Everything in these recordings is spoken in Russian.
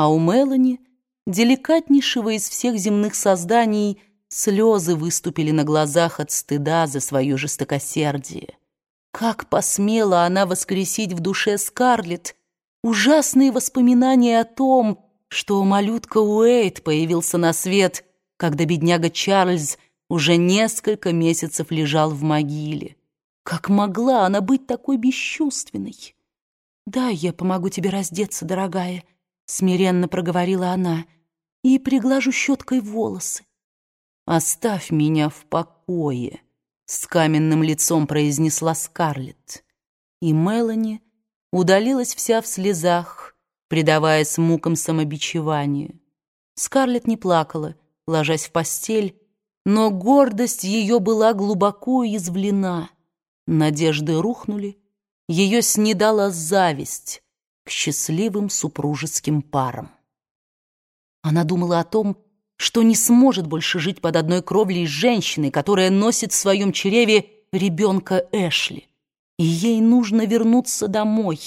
А у Мелани, деликатнейшего из всех земных созданий, слезы выступили на глазах от стыда за свое жестокосердие. Как посмела она воскресить в душе Скарлетт ужасные воспоминания о том, что малютка Уэйт появился на свет, когда бедняга Чарльз уже несколько месяцев лежал в могиле. Как могла она быть такой бесчувственной? «Да, я помогу тебе раздеться, дорогая», — смиренно проговорила она, «и приглажу щеткой волосы». «Оставь меня в покое», — с каменным лицом произнесла Скарлетт. И Мелани удалилась вся в слезах, предаваясь мукам самобичевания. Скарлетт не плакала, ложась в постель, но гордость ее была глубоко уязвлена. Надежды рухнули, ее снедала зависть к счастливым супружеским парам. Она думала о том, что не сможет больше жить под одной кровлей с женщиной, которая носит в своем чреве ребенка Эшли. И ей нужно вернуться домой,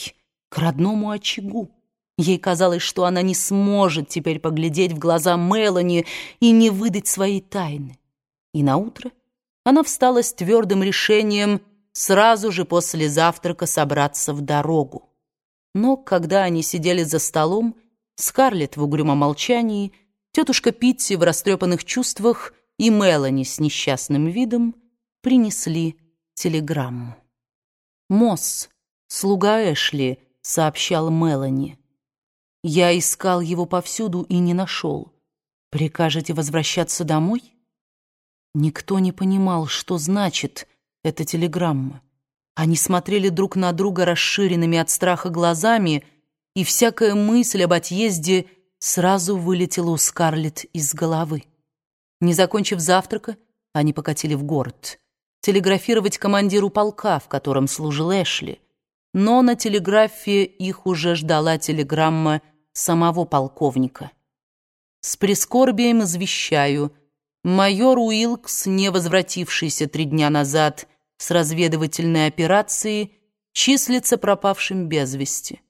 к родному очагу. Ей казалось, что она не сможет теперь поглядеть в глаза Мелани и не выдать своей тайны. И наутро она встала с твердым решением сразу же после завтрака собраться в дорогу. Но когда они сидели за столом, Скарлетт в угрюмом молчании, тетушка Питти в растрепанных чувствах и Мелани с несчастным видом принесли телеграмму. «Мосс, слуга Эшли», — сообщал Мелани. «Я искал его повсюду и не нашел. Прикажете возвращаться домой?» Никто не понимал, что значит эта телеграмма. Они смотрели друг на друга расширенными от страха глазами, и всякая мысль об отъезде сразу вылетела у Скарлетт из головы. Не закончив завтрака, они покатили в город телеграфировать командиру полка, в котором служил Эшли. Но на телеграфе их уже ждала телеграмма самого полковника. С прискорбием извещаю, майор Уилкс, не возвратившийся три дня назад с разведывательной операции, числится пропавшим без вести.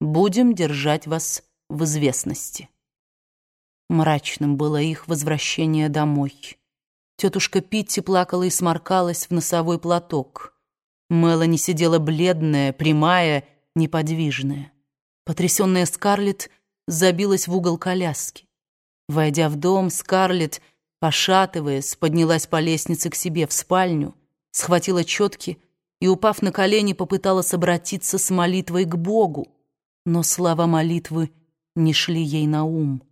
Будем держать вас в известности. Мрачным было их возвращение домой. Тетушка Питти плакала и сморкалась в носовой платок. Мелани сидела бледная, прямая, неподвижная. Потрясенная Скарлетт забилась в угол коляски. Войдя в дом, Скарлетт, пошатываясь, поднялась по лестнице к себе в спальню, схватила четки и, упав на колени, попыталась обратиться с молитвой к Богу. Но слова молитвы не шли ей на ум.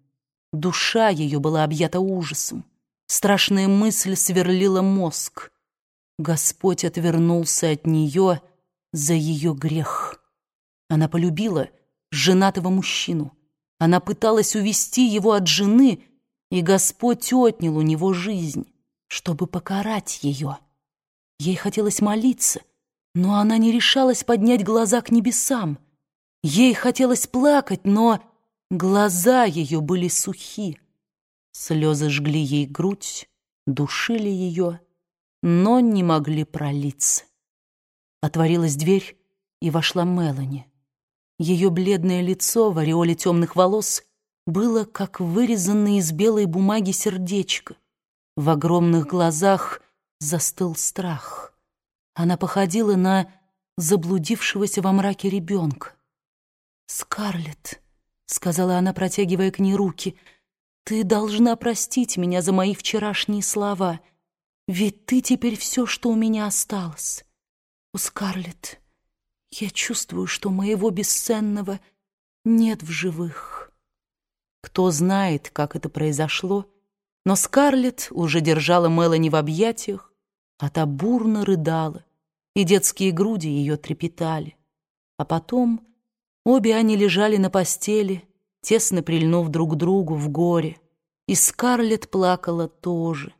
Душа ее была объята ужасом. Страшная мысль сверлила мозг. Господь отвернулся от нее за ее грех. Она полюбила женатого мужчину. Она пыталась увести его от жены, и Господь отнял у него жизнь, чтобы покарать ее. Ей хотелось молиться, но она не решалась поднять глаза к небесам. Ей хотелось плакать, но глаза ее были сухи. Слезы жгли ей грудь, душили ее, но не могли пролиться. Отворилась дверь, и вошла Мелани. Ее бледное лицо в ореоле темных волос было, как вырезанное из белой бумаги сердечко. В огромных глазах застыл страх. Она походила на заблудившегося во мраке ребенка. «Скарлетт», — сказала она, протягивая к ней руки, — ты должна простить меня за мои вчерашние слова, ведь ты теперь все, что у меня осталось. У Скарлетт, я чувствую, что моего бесценного нет в живых. Кто знает, как это произошло, но Скарлетт уже держала Мелани в объятиях, а та бурно рыдала, и детские груди ее трепетали. А потом обе они лежали на постели, тесно прильнув друг к другу в горе. И Скарлетт плакала тоже.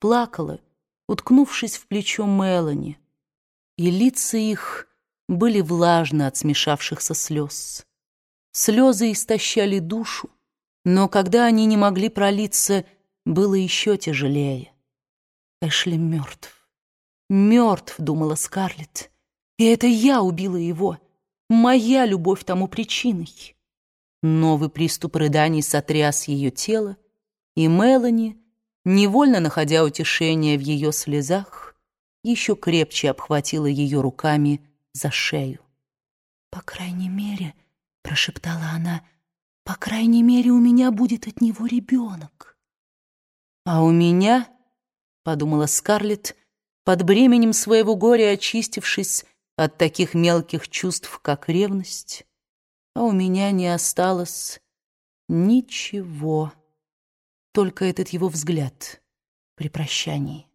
Плакала, уткнувшись в плечо Мелани. И лица их были влажны от смешавшихся слез. Слезы истощали душу, но когда они не могли пролиться, было еще тяжелее. Эшли мертв. Мертв, думала Скарлетт. И это я убила его. Моя любовь тому причиной. Новый приступ рыданий сотряс ее тело, и Мелани, невольно находя утешение в ее слезах, еще крепче обхватила ее руками за шею. «По крайней мере», — прошептала она, — «по крайней мере у меня будет от него ребенок». «А у меня», — подумала Скарлетт, под бременем своего горя очистившись от таких мелких чувств, как ревность, а у меня не осталось ничего, только этот его взгляд при прощании.